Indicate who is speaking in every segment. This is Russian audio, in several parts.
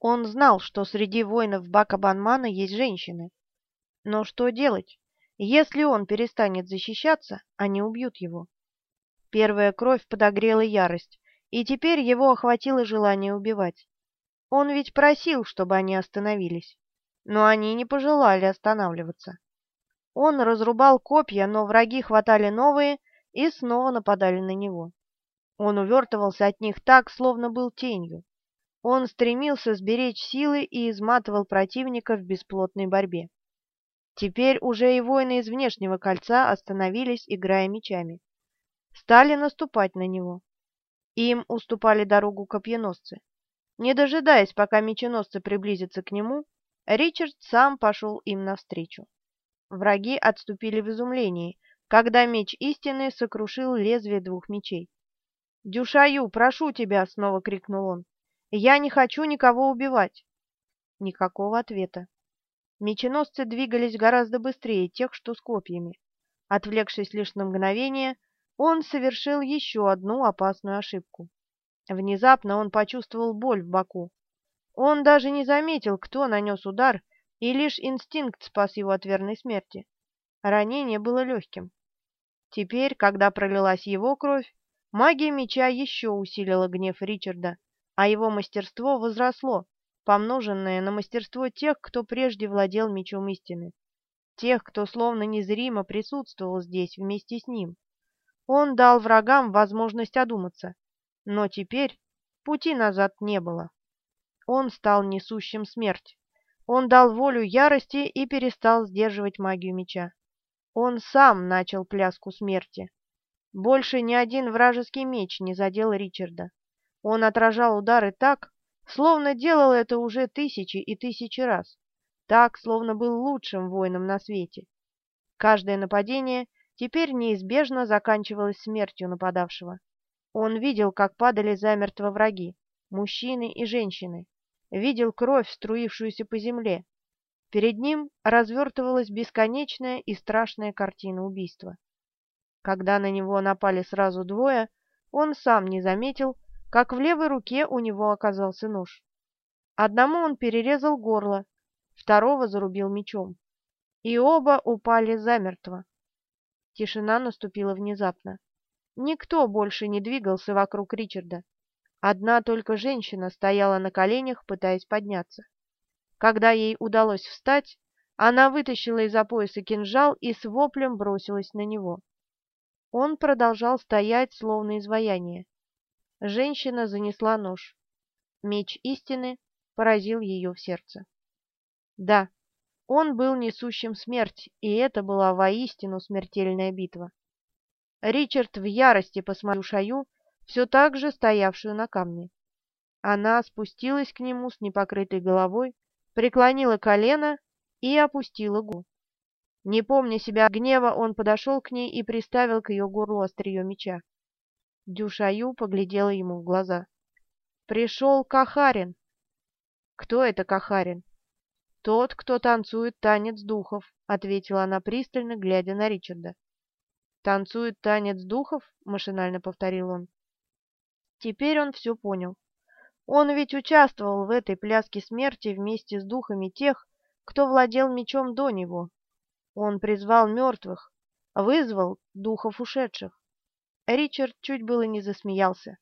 Speaker 1: Он знал, что среди воинов Бакабанмана есть женщины. Но что делать? Если он перестанет защищаться, они убьют его. Первая кровь подогрела ярость, и теперь его охватило желание убивать. Он ведь просил, чтобы они остановились, но они не пожелали останавливаться. Он разрубал копья, но враги хватали новые и снова нападали на него. Он увертывался от них так, словно был тенью. Он стремился сберечь силы и изматывал противника в бесплотной борьбе. Теперь уже и воины из внешнего кольца остановились, играя мечами. Стали наступать на него. Им уступали дорогу копьеносцы. Не дожидаясь, пока меченосцы приблизятся к нему, Ричард сам пошел им навстречу. Враги отступили в изумлении, когда меч истины сокрушил лезвие двух мечей. «Дюшаю, прошу тебя!» — снова крикнул он. «Я не хочу никого убивать!» Никакого ответа. Меченосцы двигались гораздо быстрее тех, что с копьями. Отвлекшись лишь на мгновение, он совершил еще одну опасную ошибку. Внезапно он почувствовал боль в боку. Он даже не заметил, кто нанес удар, и лишь инстинкт спас его от верной смерти. Ранение было легким. Теперь, когда пролилась его кровь, магия меча еще усилила гнев Ричарда, а его мастерство возросло, помноженное на мастерство тех, кто прежде владел мечом истины, тех, кто словно незримо присутствовал здесь вместе с ним. Он дал врагам возможность одуматься, но теперь пути назад не было. Он стал несущим смерть. Он дал волю ярости и перестал сдерживать магию меча. Он сам начал пляску смерти. Больше ни один вражеский меч не задел Ричарда. Он отражал удары так, Словно делал это уже тысячи и тысячи раз. Так, словно был лучшим воином на свете. Каждое нападение теперь неизбежно заканчивалось смертью нападавшего. Он видел, как падали замертво враги, мужчины и женщины, видел кровь, струившуюся по земле. Перед ним развертывалась бесконечная и страшная картина убийства. Когда на него напали сразу двое, он сам не заметил, как в левой руке у него оказался нож. Одному он перерезал горло, второго зарубил мечом. И оба упали замертво. Тишина наступила внезапно. Никто больше не двигался вокруг Ричарда. Одна только женщина стояла на коленях, пытаясь подняться. Когда ей удалось встать, она вытащила из-за пояса кинжал и с воплем бросилась на него. Он продолжал стоять, словно изваяние. Женщина занесла нож. Меч истины поразил ее в сердце. Да, он был несущим смерть, и это была воистину смертельная битва. Ричард в ярости посмотрел Шаю, все так же стоявшую на камне. Она спустилась к нему с непокрытой головой, преклонила колено и опустила губу. Не помня себя от гнева, он подошел к ней и приставил к ее горлу острие меча. Дюшаю поглядела ему в глаза. «Пришел Кахарин!» «Кто это Кахарин?» «Тот, кто танцует танец духов», — ответила она пристально, глядя на Ричарда. «Танцует танец духов?» — машинально повторил он. Теперь он все понял. Он ведь участвовал в этой пляске смерти вместе с духами тех, кто владел мечом до него. Он призвал мертвых, вызвал духов ушедших. Ричард чуть было не засмеялся.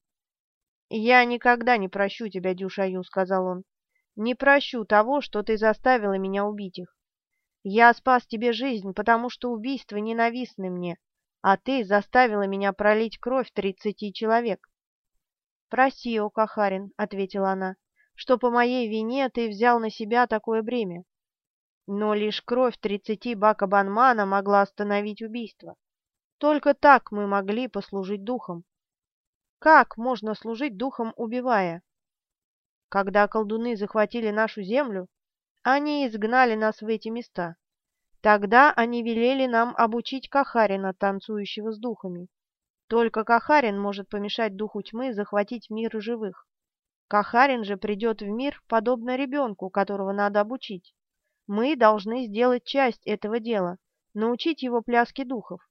Speaker 1: «Я никогда не прощу тебя, Дюшаю», — сказал он. «Не прощу того, что ты заставила меня убить их. Я спас тебе жизнь, потому что убийства ненавистны мне, а ты заставила меня пролить кровь тридцати человек». «Прости, о Кахарин», — ответила она, — «что по моей вине ты взял на себя такое бремя. Но лишь кровь тридцати Бакабанмана могла остановить убийство. Только так мы могли послужить духом. Как можно служить духом, убивая? Когда колдуны захватили нашу землю, они изгнали нас в эти места. Тогда они велели нам обучить Кахарина, танцующего с духами. Только Кахарин может помешать духу тьмы захватить мир живых. Кахарин же придет в мир, подобно ребенку, которого надо обучить. Мы должны сделать часть этого дела, научить его пляске духов.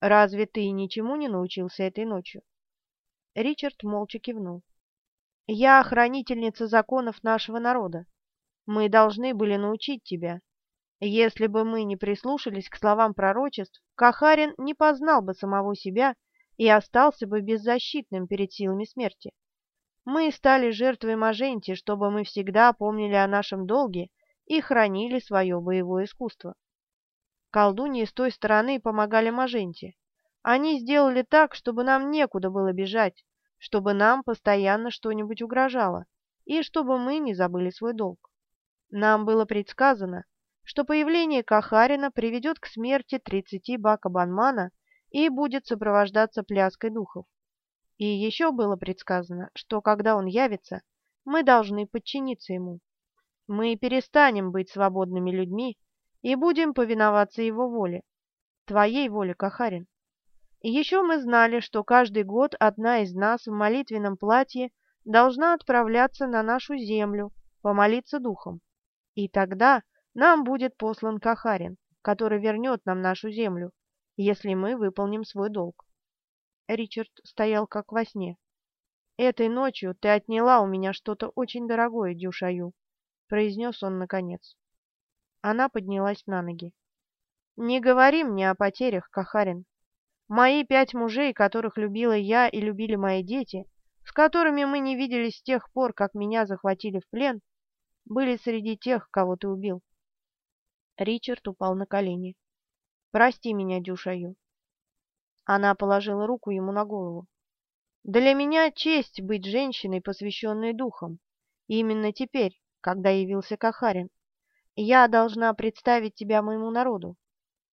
Speaker 1: Разве ты ничему не научился этой ночью? Ричард молча кивнул. Я хранительница законов нашего народа. Мы должны были научить тебя. Если бы мы не прислушались к словам пророчеств, Кахарин не познал бы самого себя и остался бы беззащитным перед силами смерти. Мы стали жертвой Маженти, чтобы мы всегда помнили о нашем долге и хранили свое боевое искусство. Колдуньи с той стороны помогали Маженте. Они сделали так, чтобы нам некуда было бежать, чтобы нам постоянно что-нибудь угрожало, и чтобы мы не забыли свой долг. Нам было предсказано, что появление Кахарина приведет к смерти тридцати бака Банмана и будет сопровождаться пляской духов. И еще было предсказано, что когда он явится, мы должны подчиниться ему. Мы перестанем быть свободными людьми и будем повиноваться его воле, твоей воле, Кахарин. Еще мы знали, что каждый год одна из нас в молитвенном платье должна отправляться на нашу землю, помолиться духом. И тогда нам будет послан Кахарин, который вернет нам нашу землю, если мы выполним свой долг. Ричард стоял как во сне. «Этой ночью ты отняла у меня что-то очень дорогое, Дюшаю», — произнес он наконец. Она поднялась на ноги. «Не говори мне о потерях, Кахарин. Мои пять мужей, которых любила я и любили мои дети, с которыми мы не виделись с тех пор, как меня захватили в плен, были среди тех, кого ты убил». Ричард упал на колени. «Прости меня, Дюшаю. Она положила руку ему на голову. «Для меня честь быть женщиной, посвященной духом. Именно теперь, когда явился Кахарин, я должна представить тебя моему народу.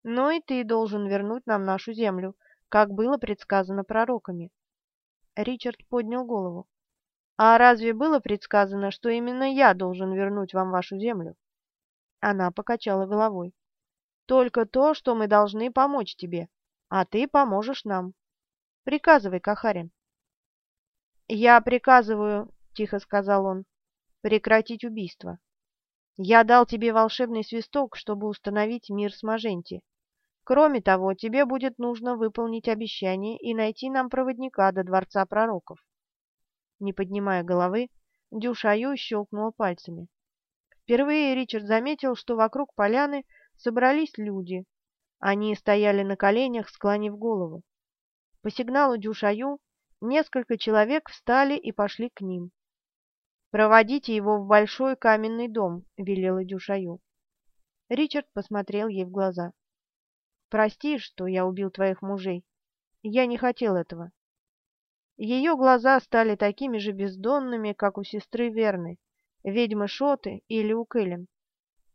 Speaker 1: Но и ты должен вернуть нам нашу землю, как было предсказано пророками». Ричард поднял голову. «А разве было предсказано, что именно я должен вернуть вам вашу землю?» Она покачала головой. «Только то, что мы должны помочь тебе а ты поможешь нам. Приказывай, Кахарин. Я приказываю, тихо сказал он, прекратить убийство. Я дал тебе волшебный свисток, чтобы установить мир с Маженти. Кроме того, тебе будет нужно выполнить обещание и найти нам проводника до Дворца Пророков. Не поднимая головы, Дюшаю щелкнула пальцами. Впервые Ричард заметил, что вокруг поляны собрались люди, они стояли на коленях, склонив голову. По сигналу Дюшаю несколько человек встали и пошли к ним. «Проводите его в большой каменный дом», — велела Дюшаю. Ричард посмотрел ей в глаза. «Прости, что я убил твоих мужей. Я не хотел этого». Ее глаза стали такими же бездонными, как у сестры Верны, ведьмы Шоты или у Кэлен.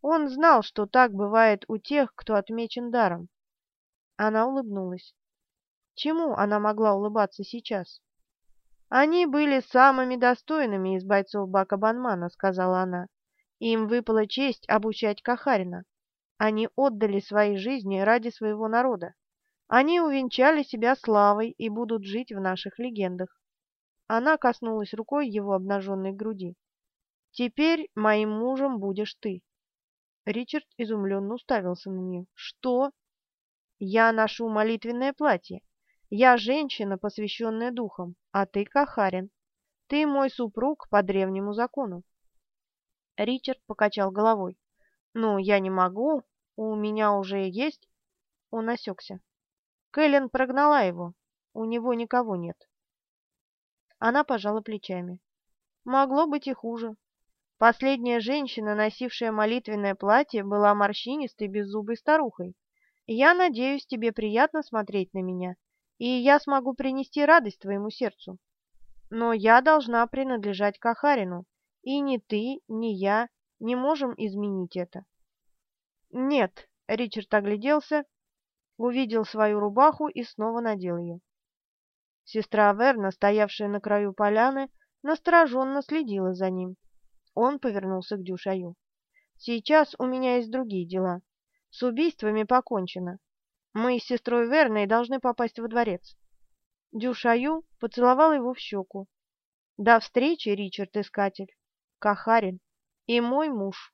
Speaker 1: Он знал, что так бывает у тех, кто отмечен даром. Она улыбнулась. Чему она могла улыбаться сейчас? «Они были самыми достойными из бойцов Бака Банмана», — сказала она. «Им выпала честь обучать Кахарина. Они отдали свои жизни ради своего народа. Они увенчали себя славой и будут жить в наших легендах». Она коснулась рукой его обнаженной груди. «Теперь моим мужем будешь ты». Ричард изумленно уставился на нее. «Что?» «Я ношу молитвенное платье. Я женщина, посвященная духом, а ты Кахарин. Ты мой супруг по древнему закону». Ричард покачал головой. «Ну, я не могу. У меня уже есть...» Он осекся. Кэлен прогнала его. У него никого нет. Она пожала плечами. «Могло быть и хуже. Последняя женщина, носившая молитвенное платье, была морщинистой беззубой старухой. Я надеюсь, тебе приятно смотреть на меня, и я смогу принести радость твоему сердцу. Но я должна принадлежать Кахарину, и ни ты, ни я не можем изменить это. Нет, Ричард огляделся, увидел свою рубаху и снова надел ее. Сестра Верна, стоявшая на краю поляны, настороженно следила за ним. Он повернулся к Дюшаю. «Сейчас у меня есть другие дела. С убийствами покончено. Мы с сестрой Верной должны попасть во дворец». Дюшаю поцеловал его в щеку. «До встречи, Ричард Искатель, Кахарин и мой муж».